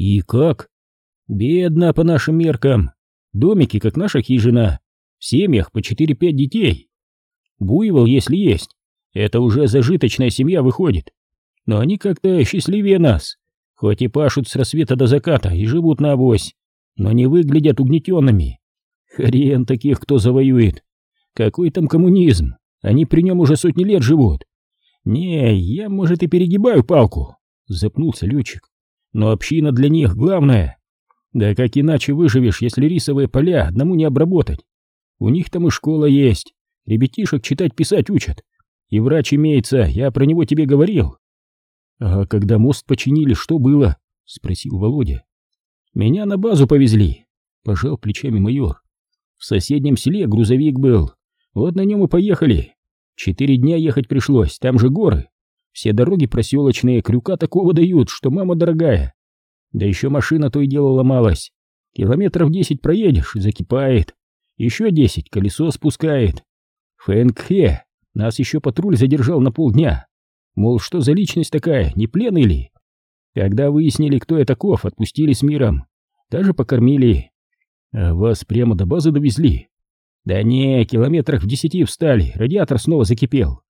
И как? Бедно по нашим меркам. Домики, как наша хижина. В семьях по 4-5 детей. Буйвол, если есть, это уже зажиточная семья выходит. Но они как-то счастливее нас. Хоть и пашут с рассвета до заката и живут на авось, но не выглядят угнетенными. Хрен таких, кто завоюет. Какой там коммунизм? Они при нем уже сотни лет живут. Не, я, может, и перегибаю палку, запнулся летчик. Но община для них главное. Да как иначе выживешь, если рисовые поля одному не обработать? У них там и школа есть, ребятишек читать-писать учат. И врач имеется, я про него тебе говорил. А когда мост починили, что было? Спросил Володя. Меня на базу повезли, пожал плечами майор. В соседнем селе грузовик был, вот на нем и поехали. Четыре дня ехать пришлось, там же горы. Все дороги проселочные, крюка такого дают, что мама дорогая. Да еще машина то и дело ломалась. Километров десять проедешь, закипает. Еще десять колесо спускает. Фэнг нас еще патруль задержал на полдня. Мол, что за личность такая, не плен или? Когда выяснили, кто я таков, отпустили с миром. Даже покормили. А вас прямо до базы довезли? Да не, километрах в десяти встали, радиатор снова закипел.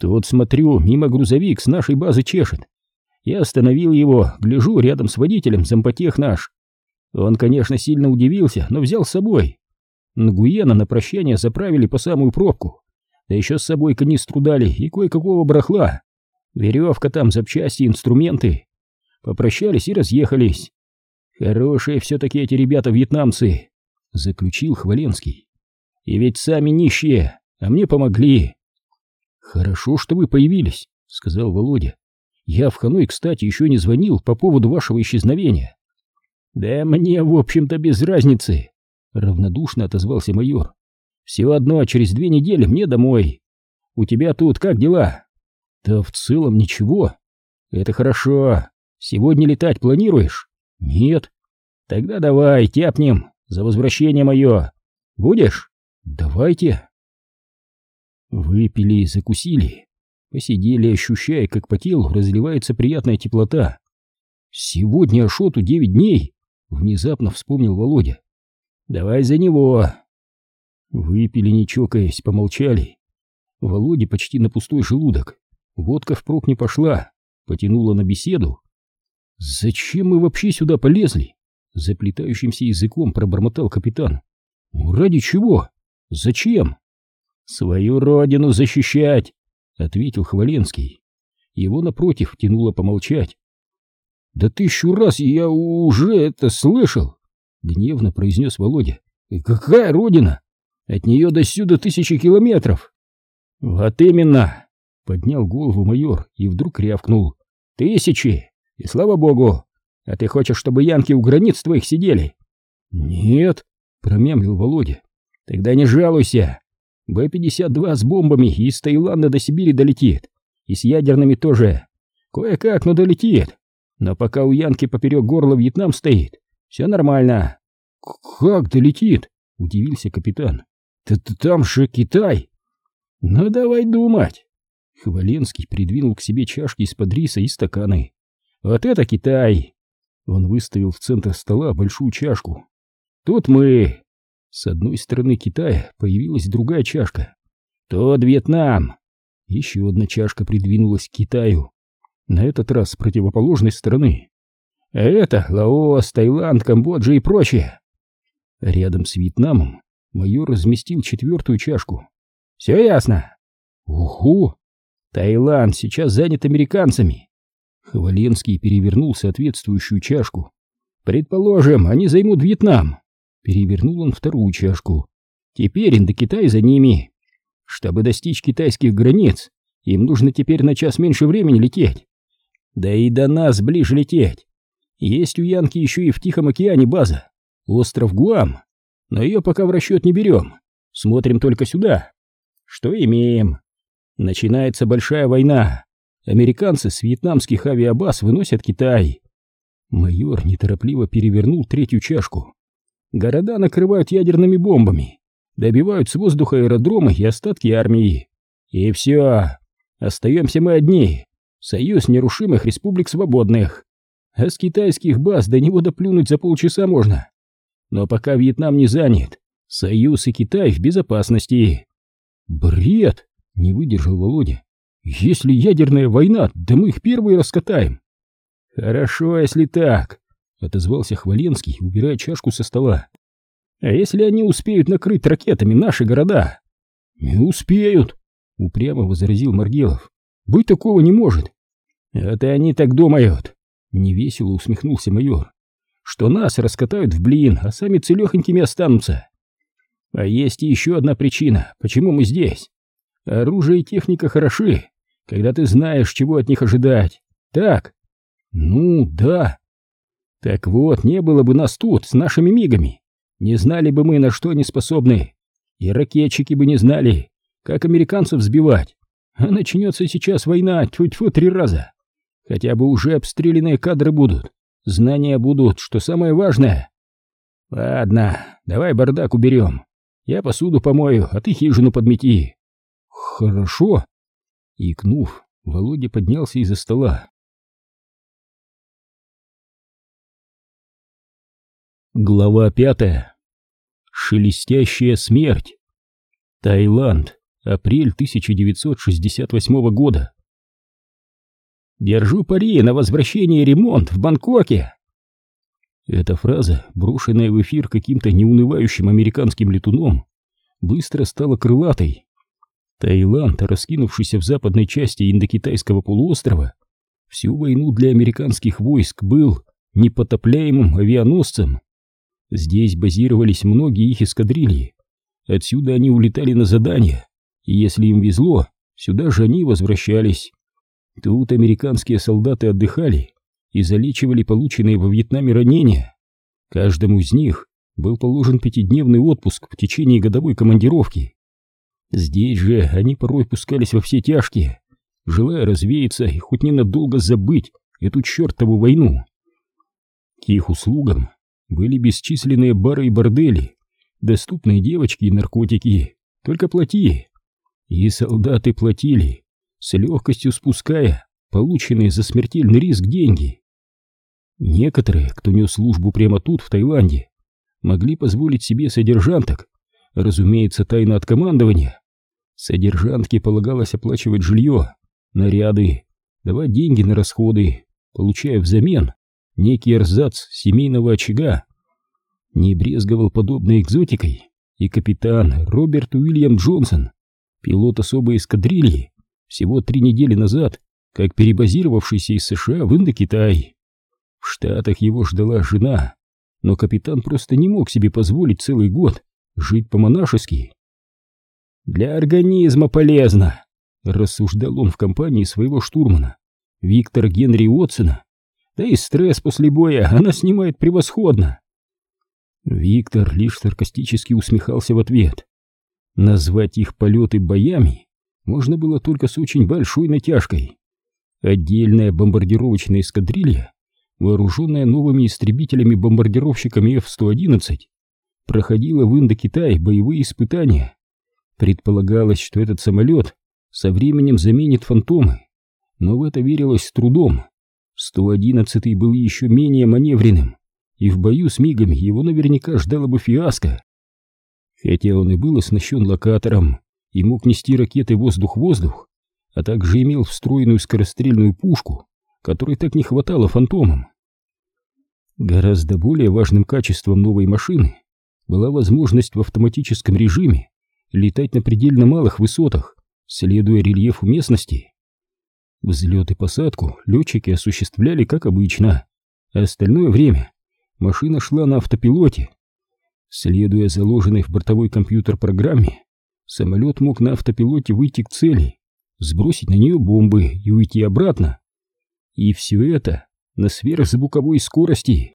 Тут, смотрю, мимо грузовик с нашей базы чешет. Я остановил его, гляжу рядом с водителем, зампотех наш. Он, конечно, сильно удивился, но взял с собой. Нгуена на прощание заправили по самую пробку. Да еще с собой канистру дали и кое-какого барахла. Веревка там, запчасти, инструменты. Попрощались и разъехались. Хорошие все-таки эти ребята-вьетнамцы, заключил Хваленский. И ведь сами нищие, а мне помогли. Хорошо, что вы появились, сказал Володя. Я в Ханой, кстати, еще не звонил по поводу вашего исчезновения. Да мне, в общем-то, без разницы, равнодушно отозвался майор. Всего одно, через две недели мне домой. У тебя тут как дела? Да в целом ничего. Это хорошо. Сегодня летать планируешь? Нет. Тогда давай, тяпнем за возвращение мое. Будешь? Давайте. Выпили и закусили. Посидели, ощущая, как по телу разливается приятная теплота. Сегодня Ашоту девять дней, внезапно вспомнил Володя. Давай за него. Выпили, не чокаясь, помолчали. Володе почти на пустой желудок. Водка впрок не пошла, потянула на беседу. «Зачем мы вообще сюда полезли?» Заплетающимся языком пробормотал капитан. «Ради чего? Зачем?» «Свою родину защищать!» — ответил Хваленский. Его, напротив, тянуло помолчать. «Да тысячу раз я уже это слышал!» — гневно произнес Володя. «И какая родина? От нее до сюда тысячи километров. Вот именно, поднял голову майор и вдруг рявкнул. Тысячи, и слава богу. А ты хочешь, чтобы янки у границ твоих сидели? Нет, промямлил Володя. Тогда не жалуйся. Б-52 с бомбами из Таиланда до Сибири долетит. И с ядерными тоже. Кое-как, но долетит. Но пока у Янки поперек горла Вьетнам стоит, все нормально. Как долетит? Удивился капитан. Там же Китай. Ну давай думать. Хваленский придвинул к себе чашки из-под риса и стаканы. Вот это Китай. Он выставил в центр стола большую чашку. Тут мы. С одной стороны Китая появилась другая чашка. Тот Вьетнам. Еще одна чашка придвинулась к Китаю. На этот раз с противоположной стороны. А это Лаос, Таиланд, Камбоджа и прочее. Рядом с Вьетнамом майор разместил четвертую чашку. «Все ясно?» «Уху! Таиланд сейчас занят американцами!» Хваленский перевернул соответствующую чашку. «Предположим, они займут Вьетнам!» Перевернул он вторую чашку. «Теперь Индокитай за ними. Чтобы достичь китайских границ, им нужно теперь на час меньше времени лететь. Да и до нас ближе лететь. Есть у Янки еще и в Тихом океане база. Остров Гуам но ее пока в расчет не берем. Смотрим только сюда. Что имеем? Начинается большая война. Американцы с вьетнамских авиабаз выносят Китай. Майор неторопливо перевернул третью чашку. Города накрывают ядерными бомбами, добивают с воздуха аэродромы и остатки армии. И все. Остаемся мы одни. Союз нерушимых республик свободных. а с китайских баз до него доплюнуть за полчаса можно. Но пока Вьетнам не занят, Союз и Китай в безопасности. Бред! Не выдержал Володя. Если ядерная война, да мы их первые раскатаем. Хорошо, если так, отозвался Хваленский, убирая чашку со стола. А если они успеют накрыть ракетами наши города? Не успеют, упрямо возразил Маргелов. Быть такого не может. Это они так думают. Невесело усмехнулся майор. Что нас раскатают в блин, а сами целехонькими останутся. А есть еще одна причина, почему мы здесь. Оружие и техника хороши, когда ты знаешь, чего от них ожидать. Так? Ну, да. Так вот, не было бы нас тут, с нашими мигами. Не знали бы мы, на что они способны. И ракетчики бы не знали, как американцев сбивать. А начнется сейчас война, тьфу-тьфу, три раза. Хотя бы уже обстрелянные кадры будут. Знания будут, что самое важное. Ладно, давай бардак уберем. Я посуду помою, а ты хижину подмети. Хорошо. Икнув, Володя поднялся из-за стола. Глава пятая. Шелестящая смерть. Таиланд. Апрель 1968 года. Держу пари на возвращение ремонт в Бангкоке. Эта фраза, брошенная в эфир каким-то неунывающим американским летуном, быстро стала крылатой. Таиланд, раскинувшийся в западной части индокитайского полуострова, всю войну для американских войск был непотопляемым авианосцем. Здесь базировались многие их эскадрильи. Отсюда они улетали на задания, и если им везло, сюда же они возвращались. Тут американские солдаты отдыхали и залечивали полученные во Вьетнаме ранения. Каждому из них был положен пятидневный отпуск в течение годовой командировки. Здесь же они порой пускались во все тяжкие, желая развеяться и хоть ненадолго забыть эту чертову войну. К их услугам были бесчисленные бары и бордели, доступные девочки и наркотики, только плати. И солдаты платили, с легкостью спуская полученные за смертельный риск деньги. Некоторые, кто нес службу прямо тут, в Таиланде, могли позволить себе содержанток, разумеется, тайно от командования. Содержантке полагалось оплачивать жилье, наряды, давать деньги на расходы, получая взамен некий эрзац семейного очага. Не брезговал подобной экзотикой и капитан Роберт Уильям Джонсон, пилот особой эскадрильи, всего три недели назад, как перебазировавшийся из США в Индокитай. В Штатах его ждала жена, но капитан просто не мог себе позволить целый год жить по-монашески. «Для организма полезно», — рассуждал он в компании своего штурмана, Виктора Генри Уотсона. «Да и стресс после боя она снимает превосходно». Виктор лишь саркастически усмехался в ответ. Назвать их полеты боями можно было только с очень большой натяжкой. Отдельная бомбардировочная эскадрилья, вооруженная новыми истребителями-бомбардировщиками F-111, проходила в Индокитай боевые испытания. Предполагалось, что этот самолет со временем заменит фантомы, но в это верилось с трудом. 111 был еще менее маневренным, и в бою с мигами его наверняка ждало бы фиаско. Хотя он и был оснащен локатором, и мог нести ракеты воздух-воздух, а также имел встроенную скорострельную пушку, которой так не хватало фантомам. Гораздо более важным качеством новой машины была возможность в автоматическом режиме летать на предельно малых высотах, следуя рельефу местности. Взлет и посадку летчики осуществляли как обычно, а остальное время машина шла на автопилоте. Следуя заложенной в бортовой компьютер программе, самолет мог на автопилоте выйти к цели, сбросить на нее бомбы и уйти обратно. И все это на сверхзвуковой скорости.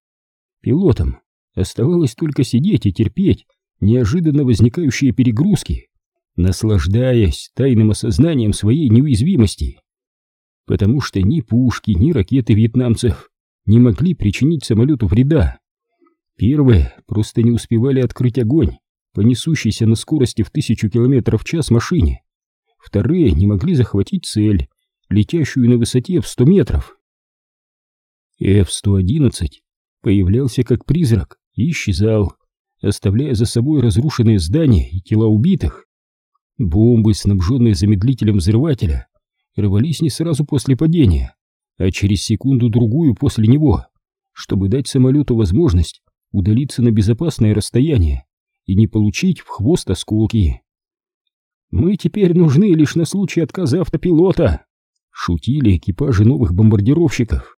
Пилотам оставалось только сидеть и терпеть неожиданно возникающие перегрузки, наслаждаясь тайным осознанием своей неуязвимости. Потому что ни пушки, ни ракеты вьетнамцев не могли причинить самолету вреда. Первые просто не успевали открыть огонь, по несущейся на скорости в тысячу километров в час машине. Вторые не могли захватить цель, летящую на высоте в сто метров. F-111 появлялся как призрак и исчезал, оставляя за собой разрушенные здания и тела убитых. Бомбы, снабженные замедлителем взрывателя, рвались не сразу после падения, а через секунду-другую после него, чтобы дать самолету возможность удалиться на безопасное расстояние и не получить в хвост осколки. «Мы теперь нужны лишь на случай отказа автопилота», — шутили экипажи новых бомбардировщиков.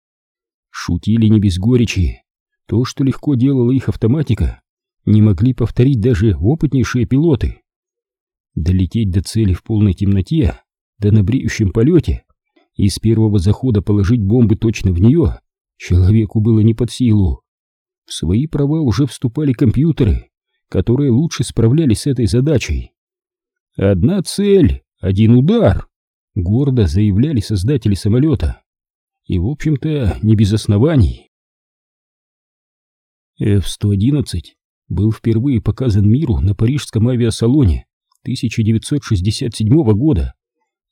Шутили не без горечи. То, что легко делала их автоматика, не могли повторить даже опытнейшие пилоты. Долететь до цели в полной темноте, да на бреющем полете, и с первого захода положить бомбы точно в нее, человеку было не под силу. В свои права уже вступали компьютеры, которые лучше справлялись с этой задачей. «Одна цель, один удар», — гордо заявляли создатели самолета. И, в общем-то, не без оснований. F-111 был впервые показан миру на парижском авиасалоне 1967 года,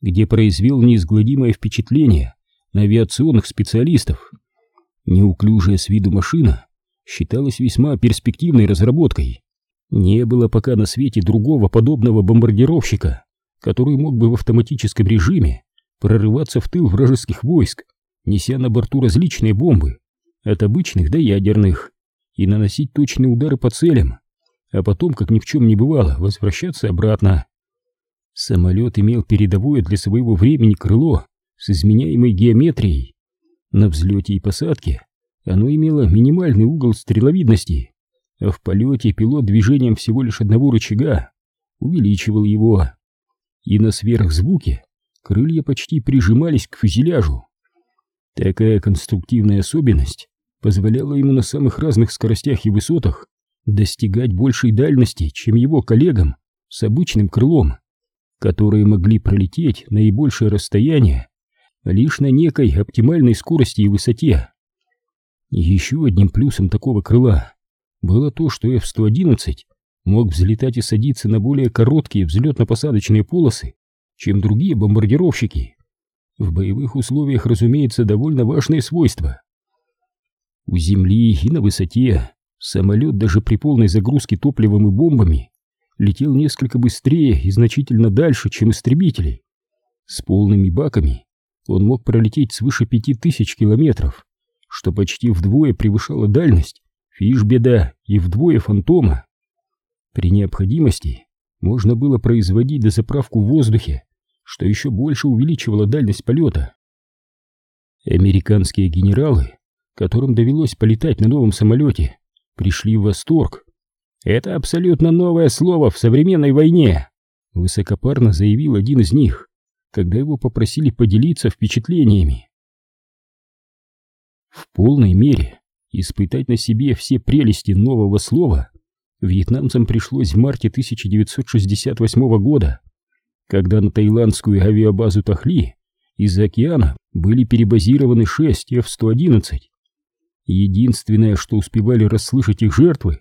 где произвел неизгладимое впечатление на авиационных специалистов. Неуклюжая с виду машина считалась весьма перспективной разработкой. Не было пока на свете другого подобного бомбардировщика, который мог бы в автоматическом режиме прорываться в тыл вражеских войск, неся на борту различные бомбы, от обычных до ядерных, и наносить точные удары по целям, а потом, как ни в чем не бывало, возвращаться обратно. Самолет имел передовое для своего времени крыло с изменяемой геометрией. На взлете и посадке оно имело минимальный угол стреловидности, а в полете пилот движением всего лишь одного рычага увеличивал его. И на сверхзвуке крылья почти прижимались к фюзеляжу. Такая конструктивная особенность позволяла ему на самых разных скоростях и высотах достигать большей дальности, чем его коллегам с обычным крылом, которые могли пролететь наибольшее расстояние лишь на некой оптимальной скорости и высоте. Еще одним плюсом такого крыла было то, что F-111 мог взлетать и садиться на более короткие взлетно-посадочные полосы, чем другие бомбардировщики. В боевых условиях, разумеется, довольно важное свойство. У земли и на высоте Самолет даже при полной загрузке топливом и бомбами летел несколько быстрее и значительно дальше, чем истребители. С полными баками он мог пролететь свыше пяти тысяч километров, что почти вдвое превышало дальность Фишбеда и вдвое Фантома. При необходимости можно было производить дозаправку в воздухе, что еще больше увеличивало дальность полета. Американские генералы, которым довелось полетать на новом самолете, пришли в восторг. «Это абсолютно новое слово в современной войне», — высокопарно заявил один из них, когда его попросили поделиться впечатлениями. В полной мере испытать на себе все прелести нового слова вьетнамцам пришлось в марте 1968 года, когда на таиландскую авиабазу Тахли из океана были перебазированы 6 F-111. Единственное, что успевали расслышать их жертвы,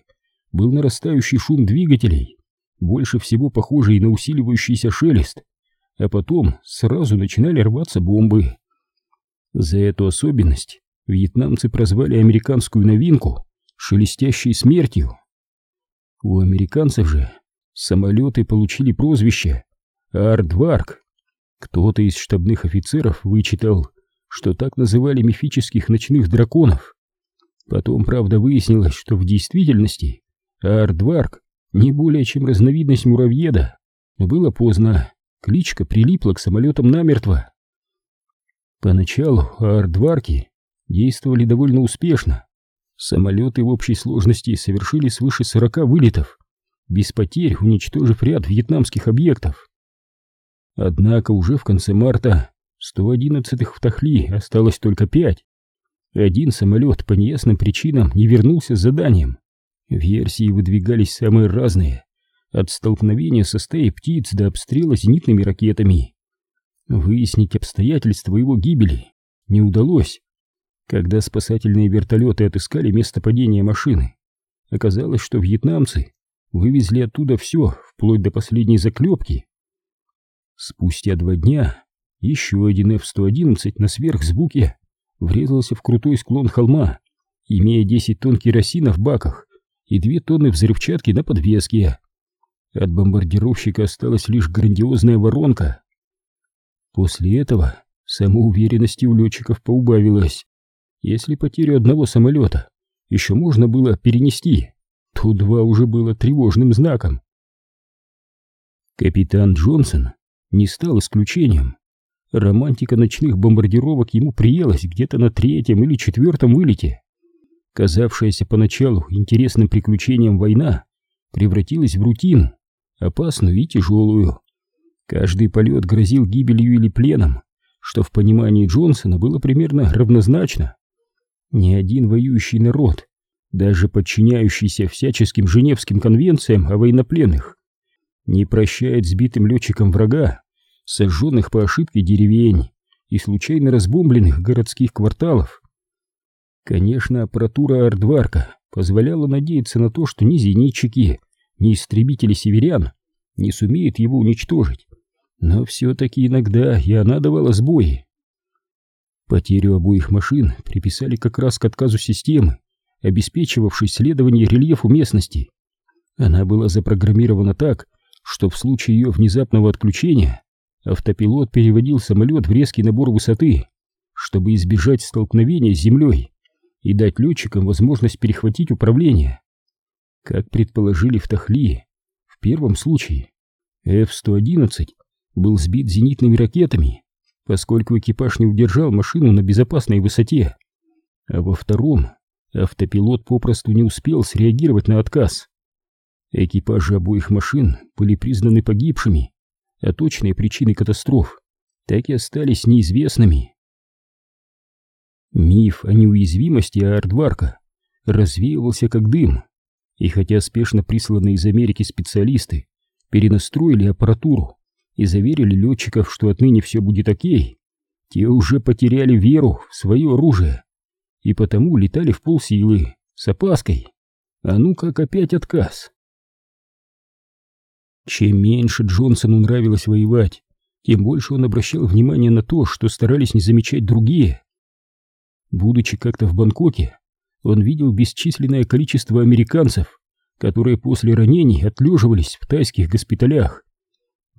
был нарастающий шум двигателей, больше всего похожий на усиливающийся шелест, а потом сразу начинали рваться бомбы. За эту особенность вьетнамцы прозвали американскую новинку «шелестящей смертью». У американцев же самолеты получили прозвище «Ардварк». Кто-то из штабных офицеров вычитал, что так называли мифических ночных драконов. Потом, правда, выяснилось, что в действительности Ардварк не более чем разновидность муравьеда. Но было поздно, кличка прилипла к самолетам намертво. Поначалу Ардварки действовали довольно успешно. Самолеты в общей сложности совершили свыше 40 вылетов, без потерь уничтожив ряд вьетнамских объектов. Однако уже в конце марта 111-х в Тахли осталось только пять. Один самолет по неясным причинам не вернулся с заданием. Версии выдвигались самые разные, от столкновения со стаей птиц до обстрела зенитными ракетами. Выяснить обстоятельства его гибели не удалось. Когда спасательные вертолеты отыскали место падения машины, оказалось, что вьетнамцы вывезли оттуда все, вплоть до последней заклепки. Спустя два дня еще один F-111 на сверхзвуке врезался в крутой склон холма, имея 10 тонн керосина в баках и 2 тонны взрывчатки на подвеске. От бомбардировщика осталась лишь грандиозная воронка. После этого самоуверенности у летчиков поубавилось. Если потерю одного самолета еще можно было перенести, то два уже было тревожным знаком. Капитан Джонсон не стал исключением. Романтика ночных бомбардировок ему приелась где-то на третьем или четвертом вылете. Казавшаяся поначалу интересным приключением война превратилась в рутину опасную и тяжелую. Каждый полет грозил гибелью или пленом, что в понимании Джонсона было примерно равнозначно. Ни один воюющий народ, даже подчиняющийся всяческим Женевским конвенциям о военнопленных, не прощает сбитым летчикам врага, сожженных по ошибке деревень и случайно разбомбленных городских кварталов. Конечно, аппаратура Ардварка позволяла надеяться на то, что ни зенитчики, ни истребители северян не сумеют его уничтожить, но все-таки иногда и она давала сбои. Потерю обоих машин приписали как раз к отказу системы, обеспечивавшей следование рельефу местности. Она была запрограммирована так, что в случае ее внезапного отключения автопилот переводил самолет в резкий набор высоты, чтобы избежать столкновения с землей и дать летчикам возможность перехватить управление. Как предположили в Тахли, в первом случае F-111 был сбит зенитными ракетами, поскольку экипаж не удержал машину на безопасной высоте, а во втором автопилот попросту не успел среагировать на отказ. Экипажи обоих машин были признаны погибшими, а точные причины катастроф так и остались неизвестными. Миф о неуязвимости Ардварка развеивался как дым. И хотя спешно присланные из Америки специалисты перенастроили аппаратуру и заверили летчиков, что отныне все будет окей, те уже потеряли веру в свое оружие и потому летали в полсилы, с опаской. А ну как опять отказ. Чем меньше Джонсону нравилось воевать, тем больше он обращал внимание на то, что старались не замечать другие. Будучи как-то в Бангкоке, он видел бесчисленное количество американцев, которые после ранений отлеживались в тайских госпиталях.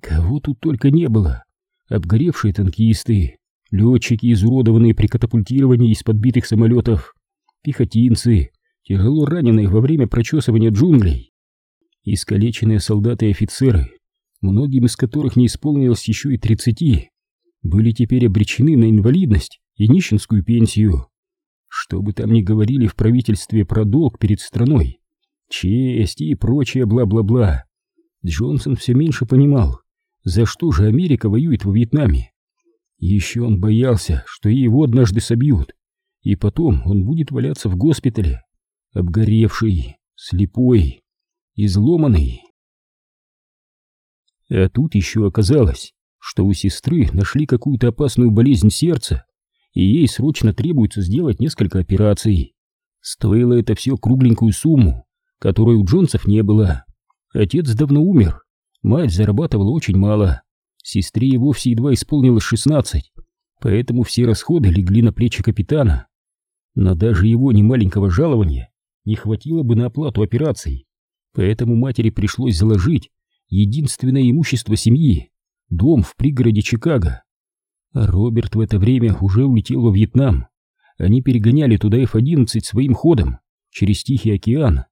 Кого тут только не было. Обгоревшие танкисты, летчики, изуродованные при катапультировании из подбитых самолетов, пехотинцы, тяжело раненые во время прочесывания джунглей, искалеченные солдаты и офицеры, многим из которых не исполнилось еще и тридцати, были теперь обречены на инвалидность и нищенскую пенсию. Что бы там ни говорили в правительстве про долг перед страной, честь и прочее бла-бла-бла, Джонсон все меньше понимал, за что же Америка воюет во Вьетнаме. Еще он боялся, что его однажды собьют, и потом он будет валяться в госпитале, обгоревший, слепой, изломанный. А тут еще оказалось, что у сестры нашли какую-то опасную болезнь сердца, и ей срочно требуется сделать несколько операций. Стоило это все кругленькую сумму, которой у Джонсов не было. Отец давно умер, мать зарабатывала очень мало, сестре и вовсе едва исполнилось шестнадцать, поэтому все расходы легли на плечи капитана. Но даже его немаленького жалования не хватило бы на оплату операций, поэтому матери пришлось заложить единственное имущество семьи — дом в пригороде Чикаго. Роберт в это время уже улетел во Вьетнам. Они перегоняли туда F-11 своим ходом через Тихий океан.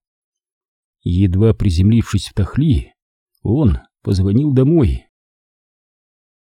Едва приземлившись в Тахли, он позвонил домой.